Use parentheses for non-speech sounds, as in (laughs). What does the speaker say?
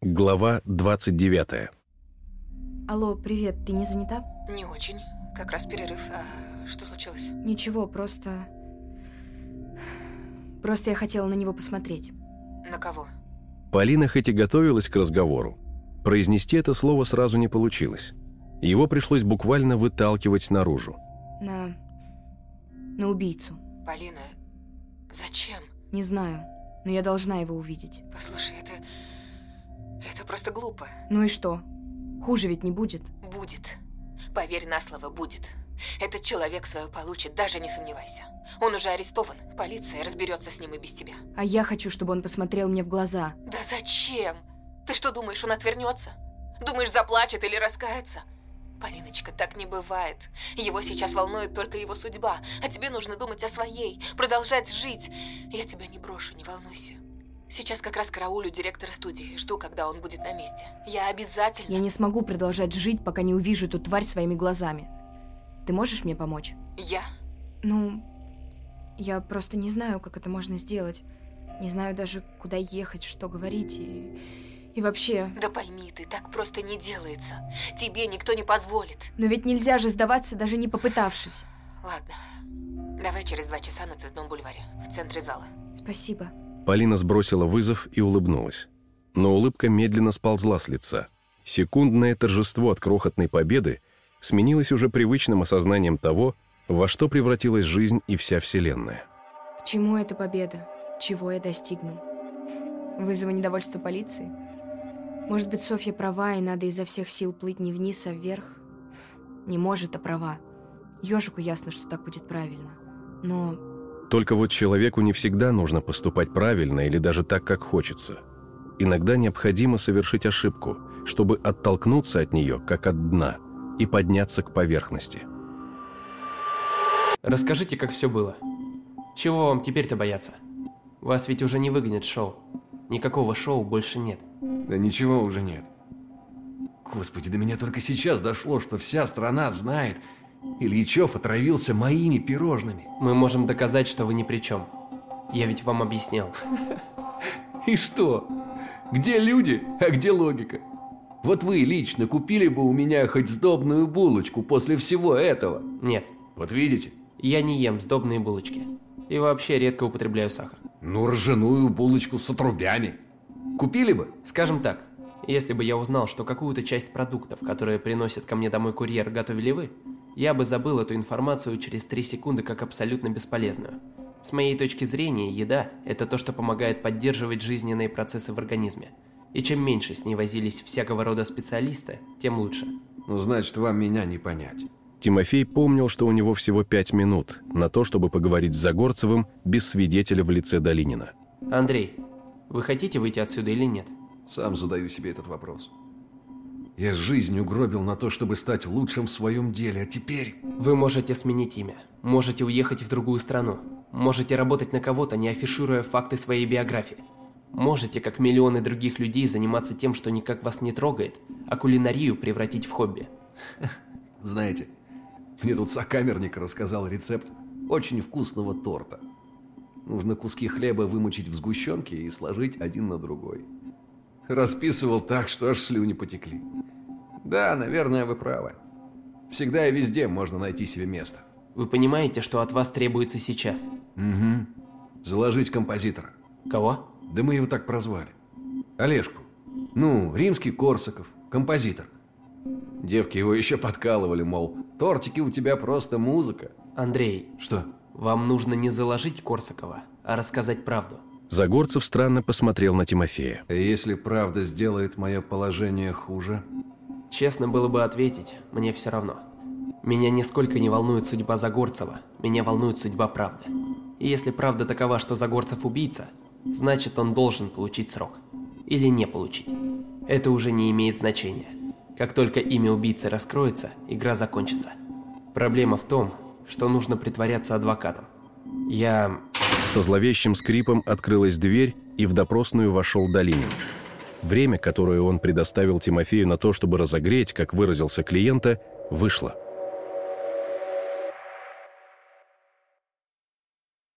Глава 29. Алло, привет, ты не занята? Не очень. Как раз перерыв. А что случилось? Ничего, просто... Просто я хотела на него посмотреть. На кого? Полина хоть и готовилась к разговору, произнести это слово сразу не получилось. Его пришлось буквально выталкивать наружу. На... на убийцу. Полина, зачем? Не знаю, но я должна его увидеть. Послушай, это... Это просто глупо. Ну и что? Хуже ведь не будет. Будет. Поверь на слово, будет. Этот человек свое получит, даже не сомневайся. Он уже арестован. Полиция разберется с ним и без тебя. А я хочу, чтобы он посмотрел мне в глаза. Да зачем? Ты что думаешь, он отвернется? Думаешь, заплачет или раскается? Полиночка, так не бывает. Его сейчас волнует только его судьба, а тебе нужно думать о своей, продолжать жить. Я тебя не брошу, не волнуйся. Сейчас как раз караулю директора студии, жду, когда он будет на месте. Я обязательно... Я не смогу продолжать жить, пока не увижу эту тварь своими глазами. Ты можешь мне помочь? Я? Ну, я просто не знаю, как это можно сделать. Не знаю даже, куда ехать, что говорить и... И вообще... Да пойми ты, так просто не делается. Тебе никто не позволит. Но ведь нельзя же сдаваться, даже не попытавшись. Ладно. Давай через два часа на Цветном бульваре, в центре зала. Спасибо. Полина сбросила вызов и улыбнулась. Но улыбка медленно сползла с лица. Секундное торжество от крохотной победы сменилось уже привычным осознанием того, во что превратилась жизнь и вся Вселенная. Чему эта победа? Чего я достигну? Вызову недовольство полиции? Может быть, Софья права, и надо изо всех сил плыть не вниз, а вверх? Не может, а права. Ёжику ясно, что так будет правильно. Но... Только вот человеку не всегда нужно поступать правильно или даже так, как хочется. Иногда необходимо совершить ошибку, чтобы оттолкнуться от нее, как от дна, и подняться к поверхности. Расскажите, как все было. Чего вам теперь-то бояться? Вас ведь уже не выгонят шоу. Никакого шоу больше нет. Да ничего уже нет. Господи, до меня только сейчас дошло, что вся страна знает, Ильичев отравился моими пирожными. Мы можем доказать, что вы ни при чем. Я ведь вам объяснял. (laughs) И что? Где люди, а где логика? Вот вы лично купили бы у меня хоть сдобную булочку после всего этого? Нет. Вот видите? Я не ем сдобные булочки. И вообще редко употребляю сахар. Ну, ржаную булочку с отрубями. Купили бы? Скажем так, если бы я узнал, что какую-то часть продуктов, которые приносит ко мне домой курьер, готовили вы, я бы забыл эту информацию через 3 секунды как абсолютно бесполезную. С моей точки зрения, еда – это то, что помогает поддерживать жизненные процессы в организме. И чем меньше с ней возились всякого рода специалисты, тем лучше. Ну, значит, вам меня не понять. Тимофей помнил, что у него всего пять минут на то, чтобы поговорить с Загорцевым без свидетеля в лице Долинина. Андрей, вы хотите выйти отсюда или нет? Сам задаю себе этот вопрос. Я жизнь угробил на то, чтобы стать лучшим в своем деле, а теперь... Вы можете сменить имя, можете уехать в другую страну, можете работать на кого-то, не афишируя факты своей биографии. Можете, как миллионы других людей, заниматься тем, что никак вас не трогает, а кулинарию превратить в хобби. (laughs) Знаете, мне тут сокамерник рассказал рецепт очень вкусного торта. Нужно куски хлеба вымочить в сгущенке и сложить один на другой. Расписывал так, что аж слюни потекли. Да, наверное, вы правы. Всегда и везде можно найти себе место. Вы понимаете, что от вас требуется сейчас? Угу. Заложить композитора. Кого? Да мы его так прозвали. Олежку. Ну, римский Корсаков, композитор. Девки его еще подкалывали, мол, тортики у тебя просто музыка. Андрей, Что? вам нужно не заложить Корсакова, а рассказать правду. Загорцев странно посмотрел на Тимофея. Если правда сделает мое положение хуже? Честно было бы ответить, мне все равно. Меня нисколько не волнует судьба Загорцева, меня волнует судьба правды. И если правда такова, что Загорцев убийца, значит он должен получить срок. Или не получить. Это уже не имеет значения. Как только имя убийцы раскроется, игра закончится. Проблема в том, что нужно притворяться адвокатом. Я... Со зловещим скрипом открылась дверь, и в допросную вошел Долинин. Время, которое он предоставил Тимофею на то, чтобы разогреть, как выразился клиента, вышло –